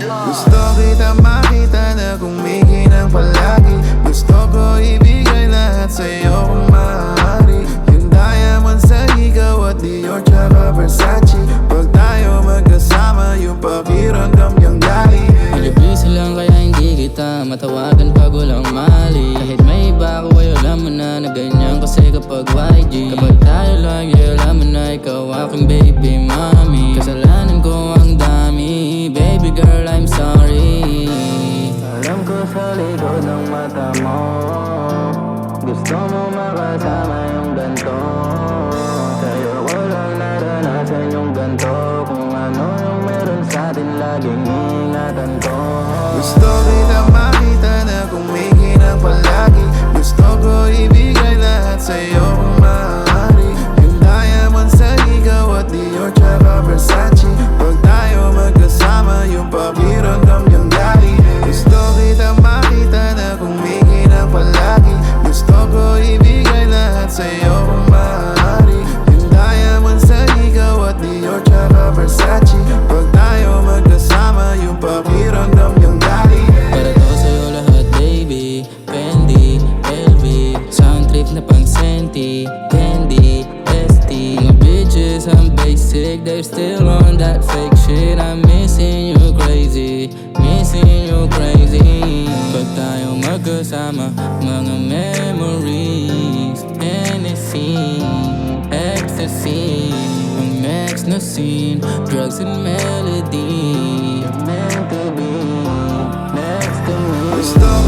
Gusto kita makita na kumikinang palagi. Gusto ko ibigay lahat sa'yo kung maaari. Yung diamond sa ikaw at Dior tsaka Versace. Pag tayo magkasama yung pakiramdam yung Medyo busy lang kaya hindi kita matawagan pag walang mali. Kahit may iba ako ay alam mo na na ganyan. Kasi kapag YG Kapag tayo lang ay alam mo na ikaw aking baby Gusto I'm basic. They're still on that fake shit. I'm missing you crazy Missing you crazy. Tayo magkasama Mga memories. Hennessy Ecstasy. Ang next na scene Drugs and melody. Meant to be next to me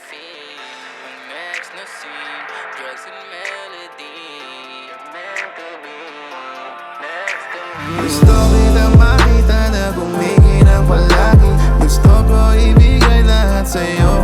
Ecstasy, ang scene Drugs and melody Meant to be next to me Gusto kita makita na kumikinang palagi. Gusto ko ibigay lahat sa'yo